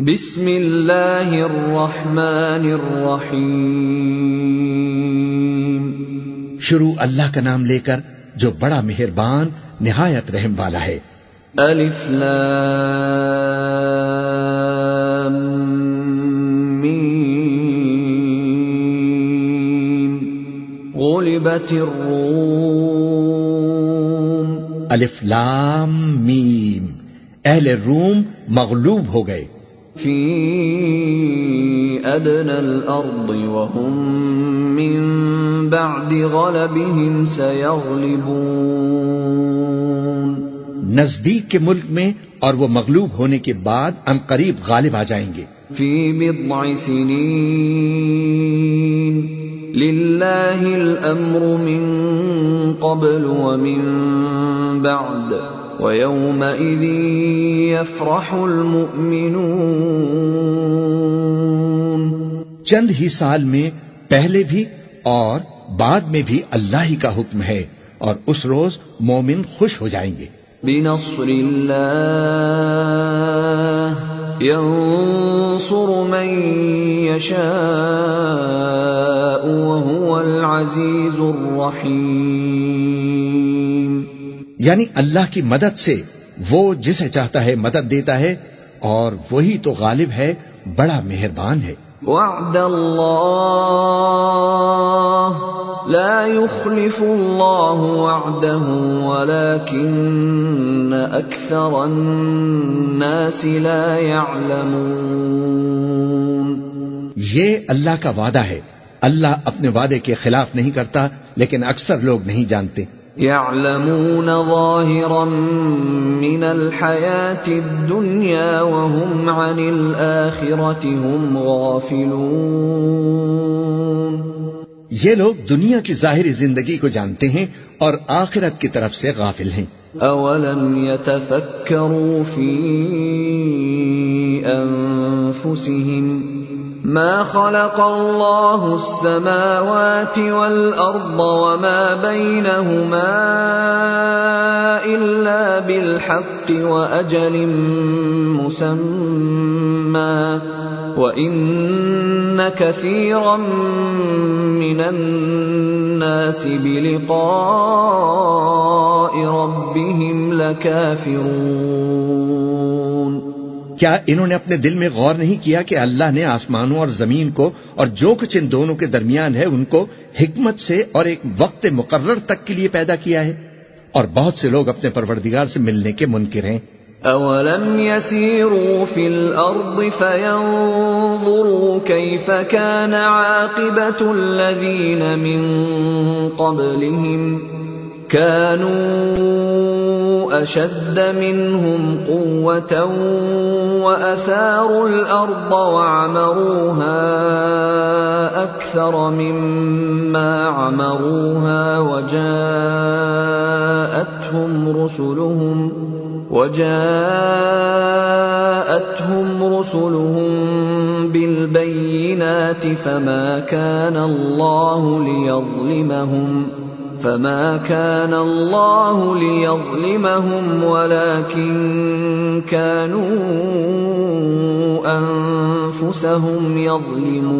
بسم اللہ الرحمن الرحیم۔ شروع اللہ کا نام لے کر جو بڑا مہربان نہایت رحم والا ہے۔ الف لام میم۔ غلبت الروم۔ الف لام میم۔ اہل روم مغلوب ہو گئے۔ فی ادنى الارض وهم من بعد غلبهم سيغلبون نزدیک کے ملک میں اور وہ مغلوب ہونے کے بعد ان قریب غالب آ جائیں گے۔ في بضع سنين لله الأمر من قبل ومن بعد ويومئذ يفرح المؤمنون. چند ہی سال میں پہلے بھی اور بعد میں بھی اللہ ہی کا حکم ہے اور اس روز مومن خوش ہو جائیں گے۔ بنصر الله ينصر من يشاء وهو العزيز الرحيم. یعنی اللہ کی مدد سے وہ جسے چاہتا ہے مدد دیتا ہے اور وہی تو غالب ہے بڑا مہربان ہے۔ وعد الله لا يخلف الله وعده ولكن أكثر الناس لا يعلمون۔ یہ اللہ کا وعدہ ہے۔ اللہ اپنے وعدے کے خلاف نہیں کرتا لیکن اکثر لوگ نہیں جانتے۔ يعلمون ظاهرا من الحياة الدنيا وهم عن الآخرة هم غافلون. یہ لوگ دنیا کی ظاہری زندگی کو جانتے ہیں اور آخرت کی طرف سے غافل ہیں۔ أولم يتفكروا في أنفسهم ما خلق الله السماوات والأرض وما بينهما إلا بالحق وأجل مسمى وإن كثيرا من الناس بلقاء ربهم لكافرون کیا انہوں نے اپنے دل میں غور نہیں کیا کہ اللہ نے آسمانوں اور زمین کو اور جو کچھ ان دونوں کے درمیان ہے ان کو حکمت سے اور ایک وقت مقرر تک کے لیے پیدا کیا ہے؟ اور بہت سے لوگ اپنے پروردگار سے ملنے کے منکر ہیں۔ أولم يسيروا في الأرض فينظروا كيف كان عاقبة الذين من قبلهم كانوا أشد منهم قوة وأثاروا الأرض وعمروها أكثر مما عمروها وجاءتهم رسلهم وجاءتهم رسلهم بالبينات فما كان الله ليظلمهم فما كان الله ليظلمهم ولكن كانوا أنفسهم يظلمون۔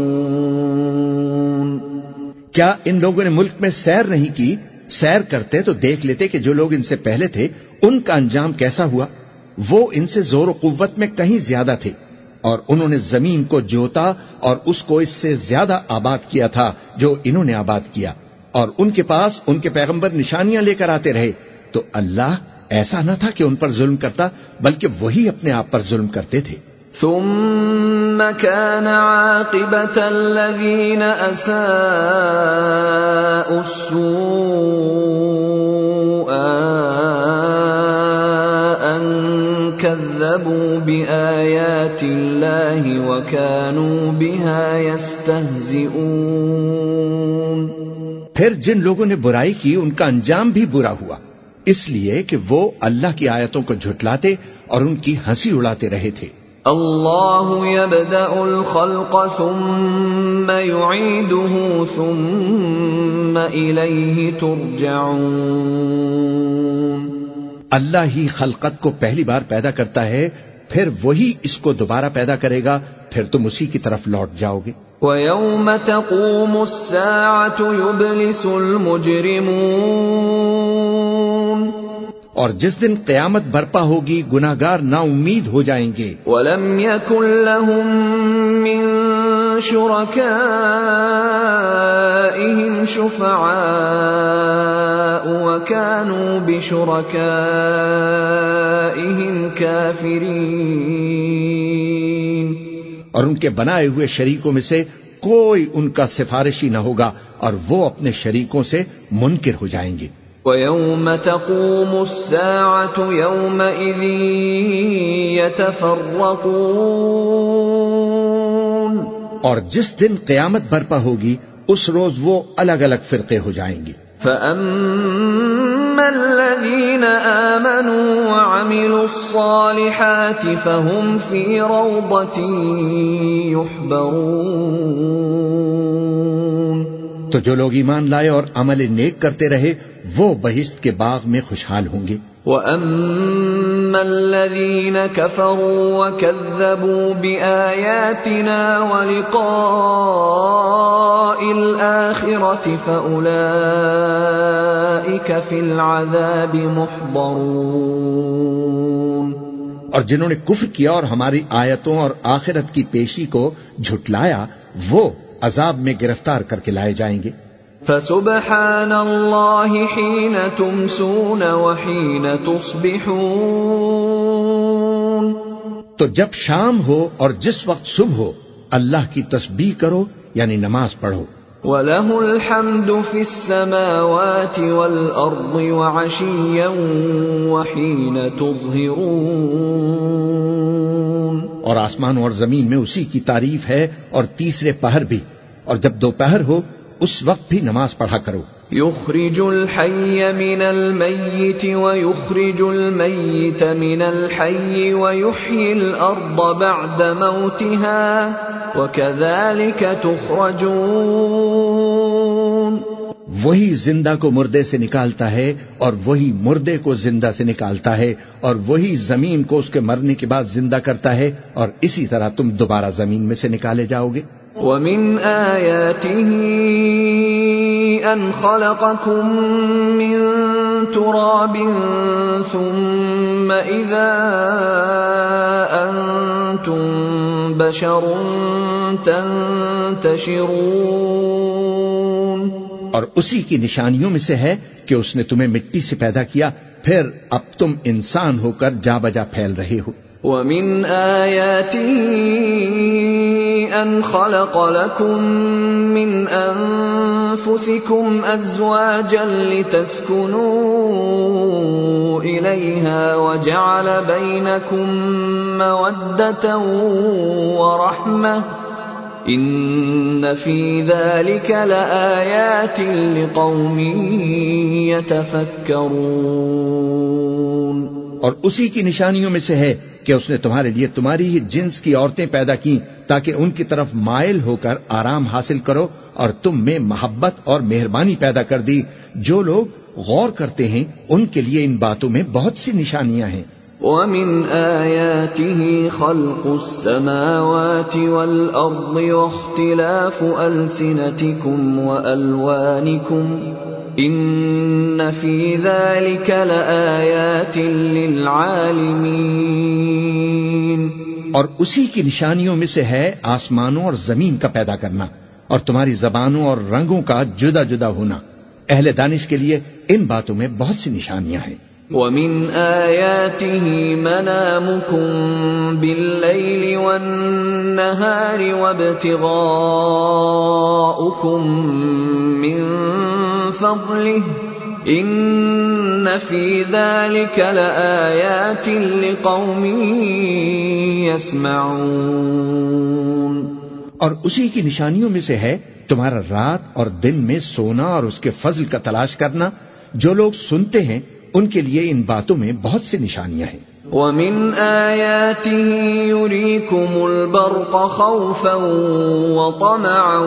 کیا ان لوگوں نے ملک میں سیر نہیں کی؟ سیر کرتے تو دیکھ لیتے کہ جو لوگ ان سے پہلے تھے، ان کا انجام کیسا ہوا؟ وہ ان سے زور و قوت میں کہیں زیادہ تھے اور انہوں نے زمین کو جوتا اور اس کو اس سے زیادہ آباد کیا تھا جو انہوں نے آباد کیا۔ اور ان کے پاس ان کے پیغمبر نشانیاں لے کر آتے رہے تو اللہ ایسا نہ تھا کہ ان پر ظلم کرتا، بلکہ وہی اپنے آپ پر ظلم کرتے تھے۔ ثم كان عاقبة الذين أساءوا السوء أن كذبوا بآيات الله وكانوا بها يستهزئون پھر جن لوگوں نے برائی کی ان کا انجام بھی برا ہوا۔ اس لیے کہ وہ اللہ کی آیتوں کو جھٹلاتے اور ان کی ہنسی اڑاتے رہے تھے۔ الله يبدأ الخلق ثم يعيده ثم إليه ترجعون۔ اللہ ہی خلقت کو پہلی بار پیدا کرتا ہے پھر وہی اس کو دوبارہ پیدا کرے گا پھر تم اسی کی طرف لوٹ جاؤ گے۔ وَيَوْمَ تَقُومُ السَّاعَةُ يُبْلِسُ الْمُجْرِمُونَ اور جس دن قیامت برپا ہوگی گناہگار نا امید ہو جائیں گے۔ وَلَمْ يَكُنْ لَهُم مِّن شُرَكَائِهِمْ شُفَعَاءُ وَكَانُوا بِشُرَكَائِهِمْ كَافِرِينَ اور ان کے بنائے ہوئے شریکوں میں سے کوئی ان کا سفارشی نہ ہوگا اور وہ اپنے شریکوں سے منکر ہو جائیں گے۔ وَيَوْمَ تَقُومُ السَّاعَةُ يَوْمَئِذٍ يَتَفَرَّقُونَ۔ اور جس دن قیامت برپا ہوگی اس روز وہ الگ الگ فرقے ہو جائیں گے۔ فَأَمَّا الَّذِينَ آمَنُوا وَعَمِلُوا الصَّالِحَاتِ فَهُمْ فِي رَوْضَةٍ يُحْبَرُونَ تو جو لوگ ایمان لائے اور عمل نیک کرتے رہے وہ بہشت کے باغ میں خوشحال ہوں گے۔ وَأَمَّا الَّذِينَ كَفَرُوا وَكَذَّبُوا بِآيَاتِنَا وَلِقَاءِ الْآخِرَةِ فَأُولَئِكَ فِي الْعَذَابِ مُحْضَرُونَ اور جنہوں نے کفر کیا اور ہماری آیتوں اور آخرت کی پیشی کو جھٹلایا، وہ عذاب میں گرفتار کر کے لائے جائیں گے۔ فسبحان الله حين تمسون وحين تصبحون تو جب شام ہو اور جس وقت صبح ہو اللہ کی تسبیح کرو یعنی نماز پڑھو۔ وله الحمد في السماوات والأرض وعشيا وحين تظهرون۔ اور آسمان اور زمین میں اسی کی تعریف ہے اور تیسرے پہر بھی۔ اور جب دوپہر ہو اس وقت بھی نماز پڑھا کرو۔ يخرج الحي من الميت ويخرج الميت من الحي ويحيي الأرض بعد موتها وكذلك تخرجون۔ وہی زندہ کو مردے سے نکالتا ہے اور وہی مردے کو زندہ سے نکالتا ہے اور وہی زمین کو اس کے مرنے کے بعد زندہ کرتا ہے اور اسی طرح تم دوبارہ زمین میں سے نکالے جاؤ گے۔ ومن آياته أن خلقكم من تراب ثم إذا أنتم بشر تنتشرون اور اسی کی نشانیوں میں سے ہے کہ اس نے تمہیں مٹی سے پیدا کیا، پھر اب تم انسان ہو کر جا بجا پھیل رہے ہو۔ ومن آياته أن خلق لكم من أنفسكم أزواجا لتسكنوا إليها وجعل بينكم مودة ورحمة إن في ذلك لآيات لقوم يتفكرون اور اسی کی نشانیوں میں سے ہے کہ اس نے تمہارے لیے تمہاری ہی جنس کی عورتیں پیدا کی تاکہ ان کی طرف مائل ہو کر آرام حاصل کرو اور تم میں محبت اور مہربانی پیدا کر دی۔ جو لوگ غور کرتے ہیں، ان کے لیے ان باتوں میں بہت سی نشانیاں ہیں۔ ومن آياته خلق السماوات والأرض واختلاف ألسنتكم وألوانكم إن في ذلك لآيات للعالمين اور اسی کی نشانیوں میں سے ہے آسمانوں اور زمین کا پیدا کرنا اور تمہاری زبانوں اور رنگوں کا جدا جدا ہونا۔ اہل دانش کے لیے ان باتوں میں بہت سی نشانیاں ہیں۔ ومن آياته منامكم بالليل والنهار وابتغاؤكم من فضله ان فی ذلك لآیات لقوم يسمعون اور اسی کی نشانیوں میں سے ہے تمہارا رات اور دن میں سونا اور اس کے فضل کا تلاش کرنا۔ جو لوگ سنتے ہیں، ان کے لیے ان باتوں میں بہت سی نشانیاں ہیں۔ ومن آياته يريكم البرق خوفا وطمعا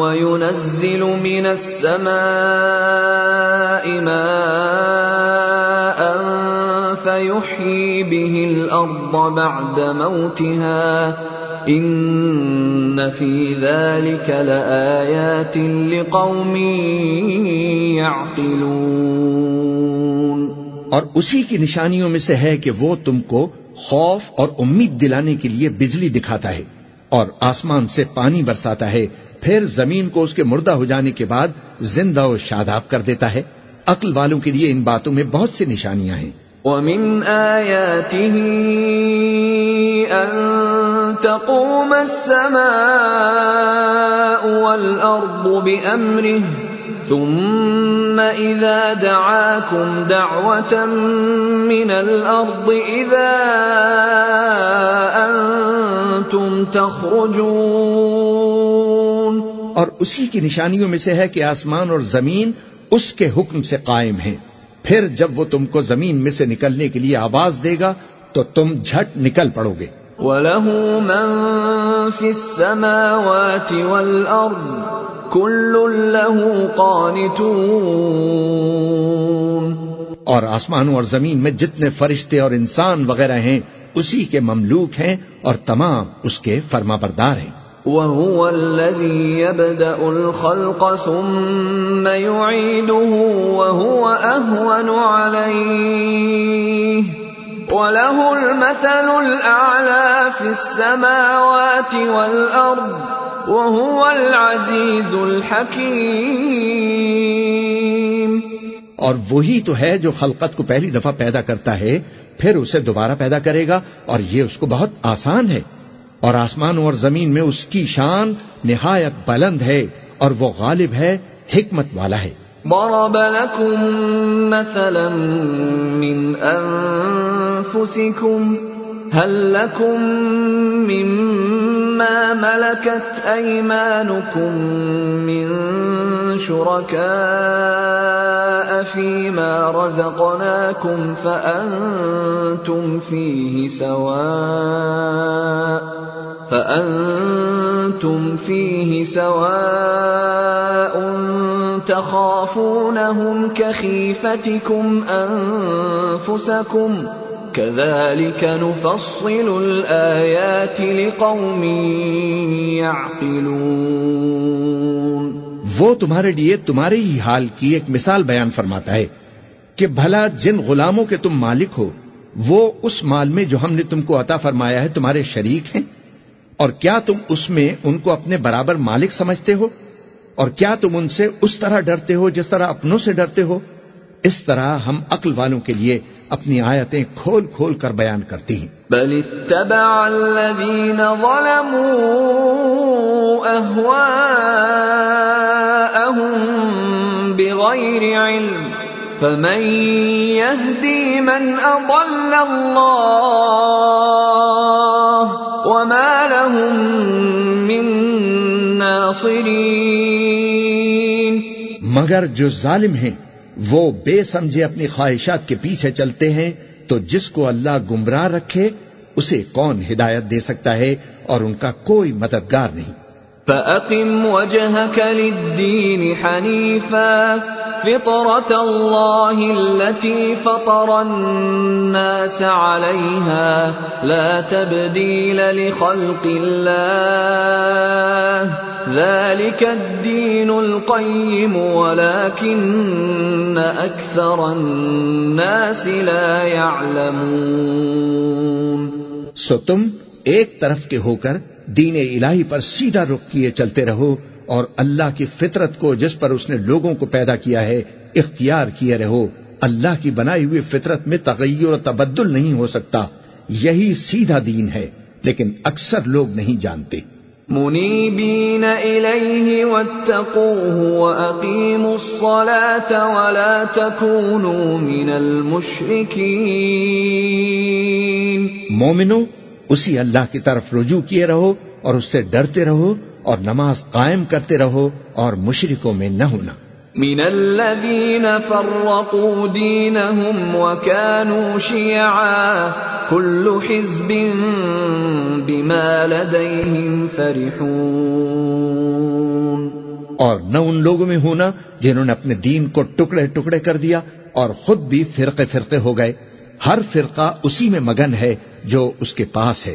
وينزل من السماء ماء فيحيي به الأرض بعد موتها إن في ذلك لآيات لقوم يعقلون اور اسی کی نشانیوں میں سے ہے کہ وہ تم کو خوف اور امید دلانے کے لیے بجلی دکھاتا ہے اور آسمان سے پانی برساتا ہے، پھر زمین کو اس کے مردہ ہو جانے کے بعد زندہ و شاداب کر دیتا ہے۔ عقل والوں کے لیے ان باتوں میں بہت سی نشانیاں ہیں۔ ومن آياته أن تقوم السماء والأرض بأمره ثم إذا دعاكم دعوة من الأرض إذا أنتم تخرجون اور اسی کی نشانیوں میں سے ہے کہ آسمان اور زمین اس کے حکم سے قائم ہیں۔ پھر جب وہ تم کو زمین میں سے نکلنے کے لیے آواز دے گا تو تم جھٹ نکل پڑو گے۔ وَلَهُ مَن فِي السَّمَاوَاتِ وَالْأَرْضِ كُلٌّ لَهُ قَانِتُونَ۔ اور آسمانوں اور زمین میں جتنے فرشتے اور انسان وغیرہ ہیں اسی کے مملوک ہیں اور تمام اس کے فرما بردار ہیں۔ وهو الذي يبدأ الخلق ثم يعيده وهو أهون عليه۔ وله المثل الأعلى في السماوات والأرض۔ وهو العزيز الحكيم۔ اور وہی تو ہے جو خلقت کو پہلی دفعہ پیدا کرتا ہے پھر اسے دوبارہ پیدا کرے گا اور یہ اس کو بہت آسان ہے۔ اور آسمانوں اور زمین میں اس کی شان نہایت بلند ہے اور وہ غالب ہے حکمت والا ہے۔ ضرب لكم مثلا من أنفسكم هل لكم مما ملكت أيمانكم من شركاء فيما رزقناكم فأنتم فيه سواء فأنتم فيه سواء تخافونهم كخيفتكم أنفسكم كذلك نفصل الآيات لقوم يعقلون وہ تمہارے لیے تمہارے ہی حال کی ایک مثال بیان فرماتا ہے کہ بھلا جن غلاموں کے تم مالک ہو، وہ اس مال میں جو ہم نے تم کو عطا فرمایا ہے تمہارے شریک ہیں۔ اور کیا تم اس میں ان کو اپنے برابر مالک سمجھتے ہو؟ اور کیا تم ان سے اس طرح ڈرتے ہو جس طرح اپنوں سے ڈرتے ہو؟ اس طرح ہم عقل والوں کے لیے اپنی آیتیں کھول کھول کر بیان کرتی ہیں۔ بل اتبع الذين ظلموا اهواءهم بغير علم فمن يهدي من اضل الله وما لهم من ناصرين مگر جو ظالم ہیں وہ بے سمجھے اپنی خواہشات کے پیچھے چلتے ہیں، تو جس کو اللہ گمراہ رکھے، اسے کون ہدایت دے سکتا ہے اور ان کا کوئی مددگار نہیں۔ فَأَقِمْ وجهك لِلدِّينِ حَنِيفًا۔ فطرة الله التي فطر الناس عليها لا تبديل لخلق الله. ذلك الدين القيم، ولكن أكثر الناس لا يعلمون. سو تم ایک طرف کے ہو کر دین الہی پر سیدھا رخ کیے چلتے رہو اور اللہ کی فطرت کو جس پر اس نے لوگوں کو پیدا کیا ہے اختیار کیے رہو۔ اللہ کی بنائی ہوئی فطرت میں تغیر و تبدل نہیں ہو سکتا۔ یہی سیدھا دین ہے لیکن اکثر لوگ نہیں جانتے۔ منيبين إليه واتقوه وأقيموا الصلاة ولا تكونوا من المشركين مومنو اسی اللہ کی طرف رجوع کیے رہو اور اس سے ڈرتے رہو۔ اور نماز قائم کرتے رہو اور مشرکوں میں نہ ہونا۔ من الذين فرقوا دينهم وكانوا شيعا كل حزب بما لديهم فرحون۔ اور نہ ان لوگوں میں ہونا جنہوں نے اپنے دین کو ٹکڑے ٹکڑے کر دیا اور خود بھی فرقے فرقے ہو گئے۔ ہر فرقہ اسی میں مگن ہے جو اس کے پاس ہے۔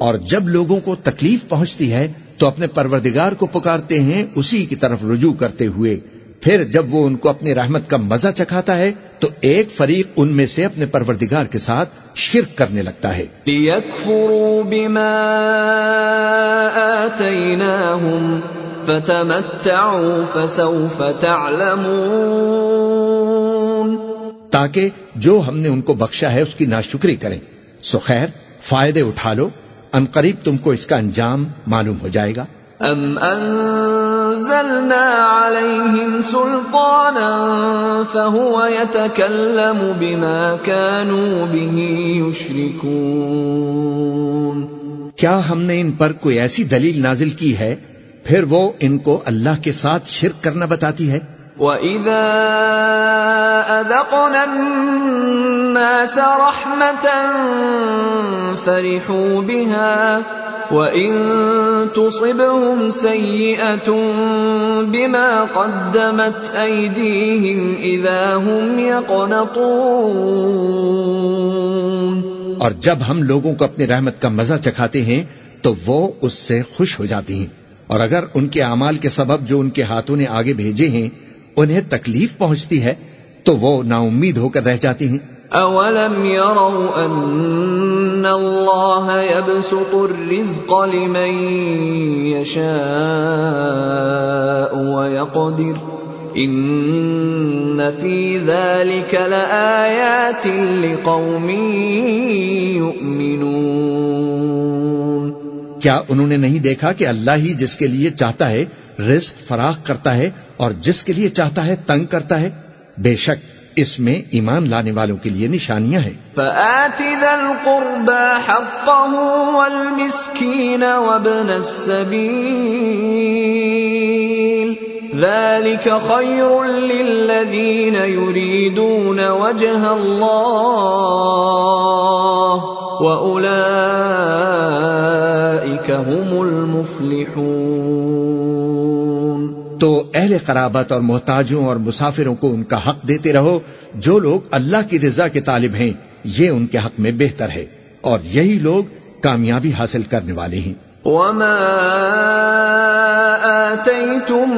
اور جب لوگوں کو تکلیف پہنچتی ہے تو اپنے پروردگار کو پکارتے ہیں اسی کی طرف رجوع کرتے ہوئے۔ پھر جب وہ ان کو اپنی رحمت کا مزہ چکھاتا ہے تو ایک فریق ان میں سے اپنے پروردگار کے ساتھ شرک کرنے لگتا ہے۔ بِمَا فَتَمَتَّعُوا فَسَوْفَ تَعْلَمُونَ۔ تاکہ جو ہم نے ان کو بخشا ہے اس کی ناشکری کریں۔ سو خیر فائدے اٹھا لو۔ ان قریب تم کو اس کا انجام معلوم ہو جائے گا۔ ام انزلنا عليهم سلطانا فهو يتكلم بما كانوا به يشركون کیا ہم نے ان پر کوئی ایسی دلیل نازل کی ہے؟ پھر وہ ان کو اللہ کے ساتھ شرک کرنا بتاتی ہے۔ وَإِذَا أَذَقْنَا النَّاسَ رَحْمَةً فَرِحُوا بِهَا وَإِن تُصِبْهُمْ سَيِّئَةٌ بِمَا قَدَّمَتْ أَيْدِيهِمْ إِذَا هُمْ يَقْنَطُونَ اور جب ہم لوگوں کو اپنی رحمت کا مزہ چکھاتے ہیں، تو وہ اس سے خوش ہو جاتی ہیں۔ اور اگر ان کے اعمال کے سبب جو ان کے ہاتھوں نے آگے بھیجے ہیں انہیں تکلیف پہنچتی ہے تو وہ نا امید ہو کر رہ جاتی ہیں۔ اولم يروا ان الله يبسط الرزق لمن يشاء ويقدر ان في ذلك لآيات لقوم يؤمنون۔ کیا انہوں نے نہیں دیکھا کہ اللہ ہی جس کے لیے چاہتا ہے رزق فراخ کرتا ہے اور جس کے لیے چاہتا ہے تنگ کرتا ہے، بے شک اس میں ایمان لانے والوں کے لیے نشانیاں ہیں۔ فآت ذا القربى حقه والمسكين وابن السبيل ذلك خير للذين يريدون وجه الله وأولئك هم المفلحون اہل قرابت اور محتاجوں اور مسافروں کو ان کا حق دیتے رہو، جو لوگ اللہ کی رضا کے طالب ہیں، یہ ان کے حق میں بہتر ہے، اور یہی لوگ کامیابی حاصل کرنے والے ہیں۔ وما آتيتم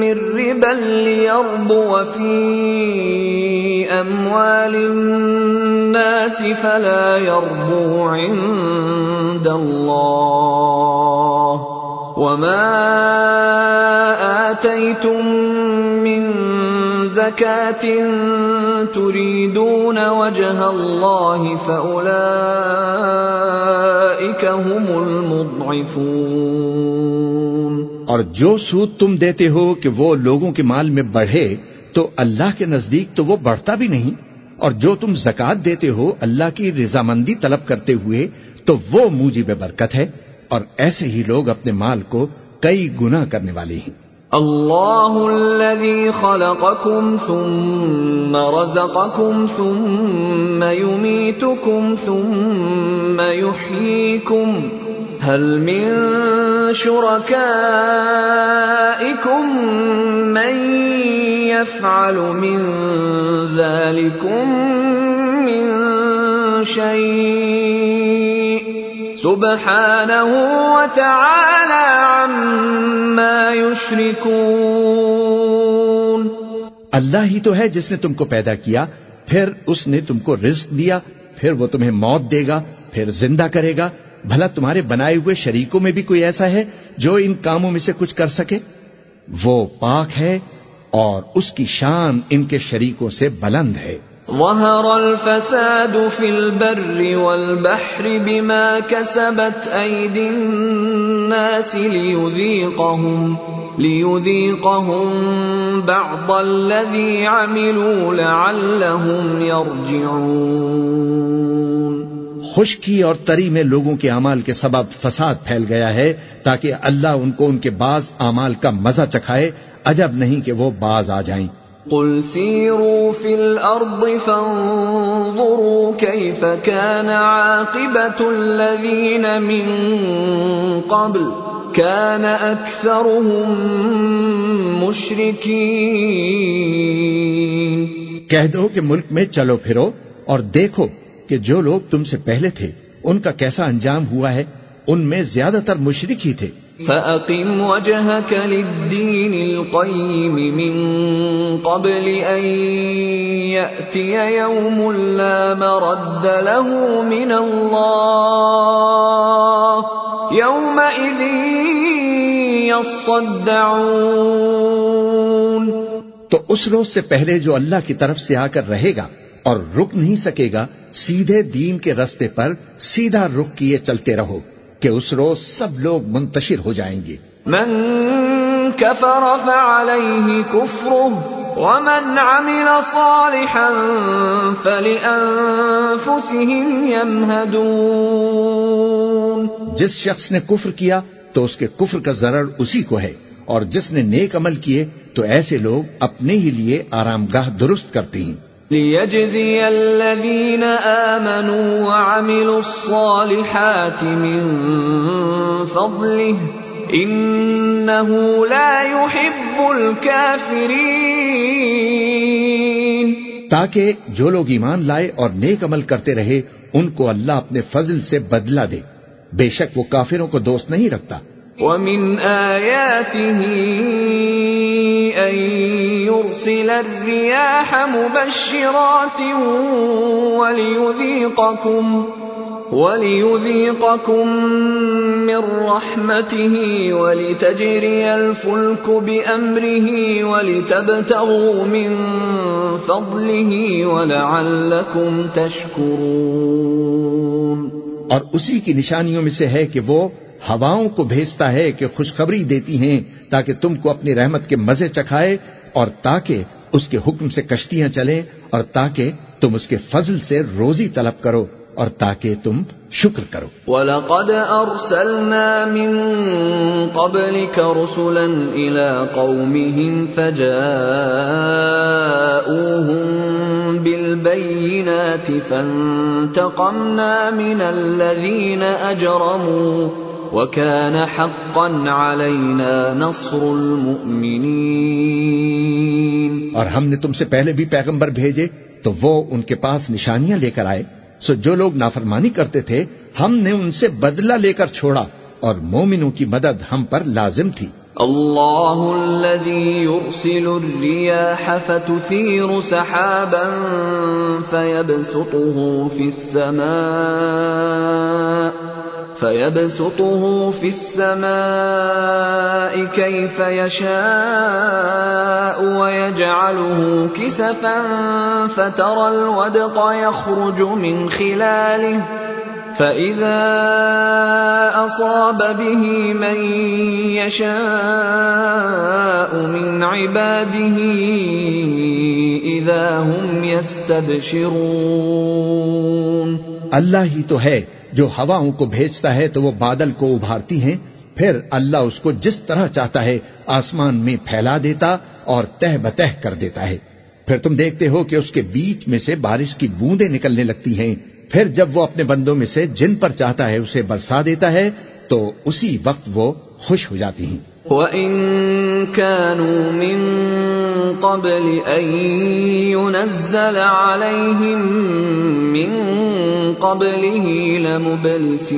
من ربا ليربو في أموال الناس فلا يربو عند الله وما آتيتم من زكاة تريدون وجه الله فأولئك هم المضعفون اور جو سود تم دیتے ہو کہ وہ لوگوں کے مال میں بڑھے، تو اللہ کے نزدیک تو وہ بڑھتا بھی نہیں۔ اور جو تم زکات دیتے ہو اللہ کی رضامندی طلب کرتے ہوئے، تو وہ موجب برکت ہے۔ اور ایسے ہی لوگ اپنے مال کو کئی گنا کرنے والے ہیں۔ الله الذي خلقكم ثم رزقكم ثم يميتكم ثم يحييكم هل من شركائكم من يفعل من ذلكم من شيء سبحانه وتعالى عما يشركون۔ اللہ ہی تو ہے جس نے تم کو پیدا کیا، پھر اس نے تم کو رزق دیا، پھر وہ تمہیں موت دے گا، پھر زندہ کرے گا۔ بھلا تمہارے بنائے ہوئے شریکوں میں بھی کوئی ایسا ہے جو ان کاموں میں سے کچھ کر سکے؟ وہ پاک ہے اور اس کی شان ان کے شریکوں سے بلند ہے۔ ظهر الفساد في البر والبحر بما كسبت أيدي الناس ليذيقهم ليذيقهم بعض الذي عملوا لعلهم يرجعون خشکی اور تری میں لوگوں کے اعمال کے سبب فساد پھیل گیا ہے تاکہ اللہ ان کو ان کے بعض اعمال کا مزہ چکھائے، عجب نہیں کہ وہ باز آ جائیں۔ قل سيروا في الأرض فانظروا كيف كان عاقبة الذين من قبل كان أكثرهم مشركين کہہ دو کہ ملک میں چلو پھرو اور دیکھو کہ جو لوگ تم سے پہلے تھے، ان کا کیسا انجام ہوا ہے؟ ان میں زیادہ تر مشرک ہی تھے۔ فَأَقِمْ وَجْهَكَ لِلدِّينِ الْقَيِّمِ مِنْ قَبْلِ أَنْ يَأْتِيَ يَوْمٌ لَا مَرَدَّ لَهُ مِنَ اللَّهِ يَوْمَئِذٍ يَصَّدَّعُونَ. تو اس روز سے پہلے جو اللہ کی طرف سے آ کر رہے گا اور رک نہیں سکے گا، سیدھے دین کے رستے پر سیدھا رک کیے چلتے رہو۔ کہ اس روز سب لوگ منتشر ہو جائیں گے۔ من كفر فعليه كفره ومن عمل صالحا فلأنفسهم يمهدون جس شخص نے کفر کیا تو اس کے کفر کا ضرر اسی کو ہے اور جس نے نیک عمل کیے تو ایسے لوگ اپنے ہی لیے آرام گاہ درست کرتے ہیں۔ ليجزي الذين آمنوا وعملوا الصالحات من فضله إنه لا يحب الكافرين تاکہ جو لوگ ایمان لائے اور نیک عمل کرتے رہے، ان کو اللہ اپنے فضل سے بدلہ دے۔ بے شک وہ کافروں کو دوست نہیں رکھتا۔ ومن آياته أن يرسل الرياح مبشرات وليذيقكم وليذيقكم من رحمته ولتجري الفلك بأمره ولتبتغوا من فضله ولعلكم تشكرون. اور اسی کی نشانیوں میں سے ہے کہ وہ ہواؤں کو بھیجتا ہے کہ خوشخبری دیتی ہیں تاکہ تم کو اپنی رحمت کے مزے چکھائے اور تاکہ اس کے حکم سے کشتیاں چلیں اور تاکہ تم اس کے فضل سے روزی طلب کرو اور تاکہ تم شکر کرو۔ وَلَقَدْ أَرْسَلْنَا مِن قَبْلِكَ رُسُلًا إِلَىٰ قَوْمِهِمْ فَجَاءُوهُم بِالْبَيِّنَاتِ فَانْتَقَمْنَا مِنَ الَّذِينَ أَجْرَمُوا وَكَانَ حَقًّا عَلَيْنَا نَصْرُ الْمُؤْمِنِينَ اور ہم نے تم سے پہلے بھی پیغمبر بھیجے تو وہ ان کے پاس نشانیاں لے کر آئے۔ سو جو لوگ نافرمانی کرتے تھے ہم نے ان سے بدلہ لے کر چھوڑا اور مومنوں کی مدد ہم پر لازم تھی۔ الله الذي يرسل الرياح فتثير سحابا فيبسطه في السماء۔ فيبسطه في السماء كيف يشاء ويجعله كسفا فترى الودق يخرج من خلاله فإذا أصاب به من يشاء من عباده إذا هم يستبشرون اللہ ہی تو ہے جو ہواؤں کو بھیجتا ہے تو وہ بادل کو ابھارتی ہیں، پھر اللہ اس کو جس طرح چاہتا ہے آسمان میں پھیلا دیتا اور تہ بتہ کر دیتا ہے۔ پھر تم دیکھتے ہو کہ اس کے بیچ میں سے بارش کی بوندیں نکلنے لگتی ہیں۔ پھر جب وہ اپنے بندوں میں سے جن پر چاہتا ہے اسے برسا دیتا ہے، تو اسی وقت وہ خوش ہو جاتی ہیں۔ وَإِن كَانُوا مِن قَبْلِ أَن يُنَزَّلَ عَلَيْهِم مِّن قَبْلِهِ لَمُبْلِسِينَ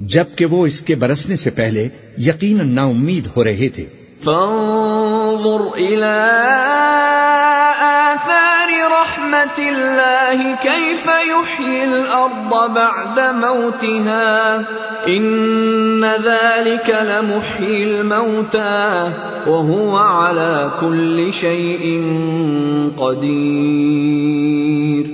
جبکہ وہ اس کے برسنے سے پہلے یقیناً نا امید ہو رہے تھے۔ فانظر إلى آثار رحمة الله كيف يحيي الأرض بعد موتها. إن ذلك لمحيي الموتى وهو على كل شيء قدير.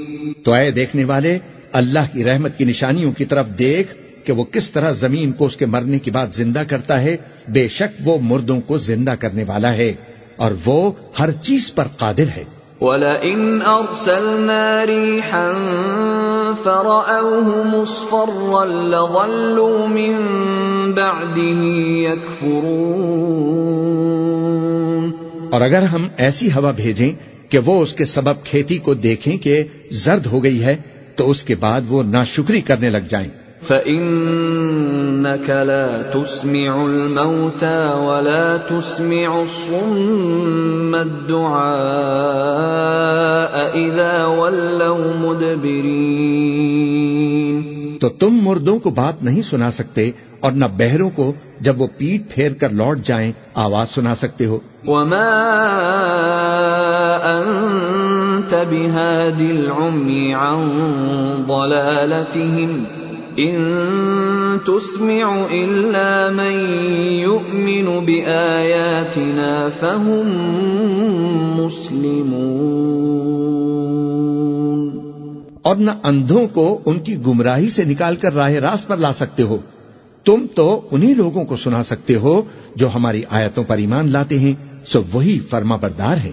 تو اے دیکھنے والے، اللہ کی رحمت کی نشانیوں کی طرف دیکھ کہ وہ کس طرح زمین کو اس کے مرنے کے بعد زندہ کرتا ہے بے شک وہ مردوں کو زندہ کرنے والا ہے اور وہ ہر چیز پر قادر ہے۔ وَلَئِنْ أَرْسَلْنَا رِيحًا فَرَأَوْهُ مُصْفَرًّا لَظَلُّوا مِن بَعْدِهِ يَكْفُرُونَ۔ اور اگر ہم ایسی ہوا بھیجیں کہ وہ اس کے سبب کھیتی کو دیکھیں کہ زرد ہو گئی ہے تو اس کے بعد وہ ناشکری کرنے لگ جائیں۔ فَإِنَّكَ لَا تُسْمِعُ الْمَوْتَى وَلَا تُسْمِعُ الصُّمَّ الدُّعَاءَ إِذَا وَلَّوْ مُدْبِرِينَ تو تم مردوں کو بات نہیں سنا سکتے اور نہ بہروں کو جب وہ پیٹ پھیر کر لوٹ جائیں آواز سنا سکتے ہو۔ وَمَا أَنْتَ بِهَادِ الْعُمْيِ عَنْ ضَلَالَتِهِمْ ان تسمع الا من يؤمن فهم مسلمون اور نہ اندھوں کو ان کی گمراہی سے نکال کر راہ راست پر لا سکتے ہو۔ تم تو انہی لوگوں کو سنا سکتے ہو جو ہماری آیتوں پر ایمان لاتے ہیں، سو وہی فرما بردار ہے۔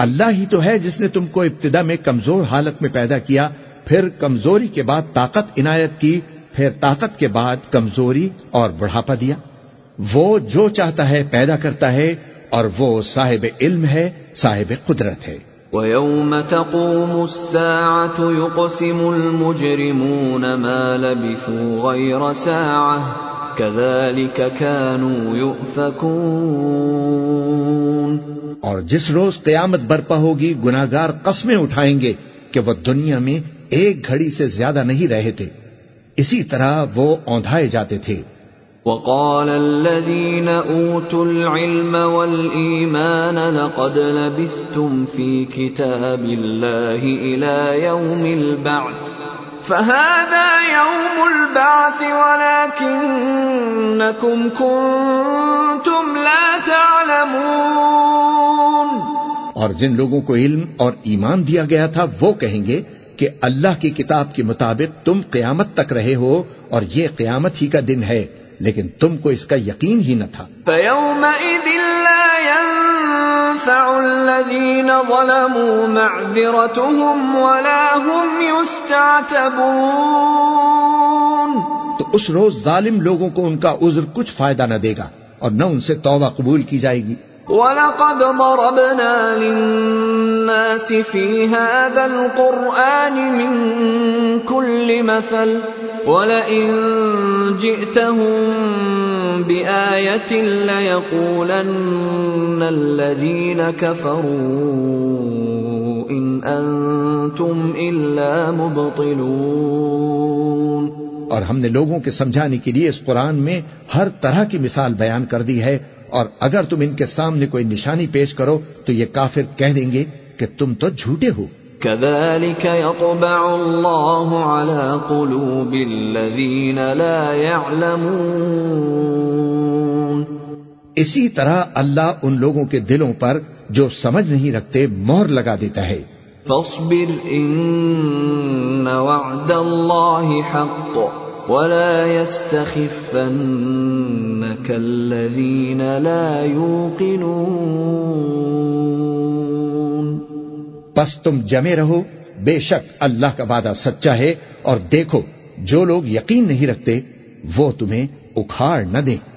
اللہ ہی تو ہے جس نے تم کو ابتدا میں کمزور حالت میں پیدا کیا، پھر کمزوری کے بعد طاقت عنایت کی، پھر طاقت کے بعد کمزوری اور بڑھاپا دیا۔ وہ جو چاہتا ہے پیدا کرتا ہے اور وہ صاحب علم ہے، صاحب قدرت ہے۔ وَيَوْمَ تَقُومُ السَّاعَةُ يُقْسِمُ الْمُجْرِمُونَ مَا لَبِثُوا غَيْرَ سَاعَةٍ، كَذَلِكَ كَانُوا يُؤْفَكُونَ۔ اور جس روز قیامت برپا ہوگی، گناہگار قسمیں اٹھائیں گے کہ وہ دنیا میں ایک گھڑی سے زیادہ نہیں رہے تھے۔ اسی طرح وہ اوندھائے جاتے تھے۔ وقال الذين اوتوا العلم والايمان لقد لبثتم في كتاب الله الى يوم البعث، فهذا يوم البعث ولكن ولكنكم كنتم لا تعلمون۔ اور جن لوگوں کو علم اور ایمان دیا گیا تھا وہ کہیں گے کہ اللہ کی کتاب کے مطابق تم قیامت تک رہے ہو اور یہ قیامت ہی کا دن ہے لیکن تم کو اس کا یقین ہی نہ تھا۔ الَّذِينَ ظَلَمُوا مَعْذِرَتُهُمْ وَلَا هُمْ يُسْتَعْتَبُونَ۔ تو اس روز ظالم لوگوں کو ان کا عذر کچھ فائدہ نہ دے گا اور نہ ان سے توبہ قبول کی جائے گی۔ وَلَقَدْ ضَرَبْنَا لِلنَّاسِ فِي هَذَا الْقُرْآنِ مِنْ كُلِّ مَثَلٍ وَلَئِن جِئْتَهُمْ بِآيَةٍ لَيَقُولَنَّ الَّذِينَ كَفَرُوا إِنْ أَنْتُمْ إِلَّا مُبْطِلُونَ اور ہم نے لوگوں کے سمجھانے کے لیے اس قرآن میں ہر طرح کی مثال بیان کر دی ہے اور اگر تم ان کے سامنے کوئی نشانی پیش کرو تو یہ کافر کہہ دیں گے کہ تم تو جھوٹے ہو۔ كذلك يطبع الله على قلوب الذين لا يعلمون. اسی طرح اللہ ان لوگوں کے دلوں پر جو سمجھ نہیں رکھتے مہر لگا دیتا ہے۔ فاصبر ان وعد الله حق ولا يستخفنك الذين لا يوقنون. پس تم جمے رہو، بے شک اللہ کا وعدہ سچا ہے اور دیکھو، جو لوگ یقین نہیں رکھتے، وہ تمہیں اکھاڑ نہ دیں۔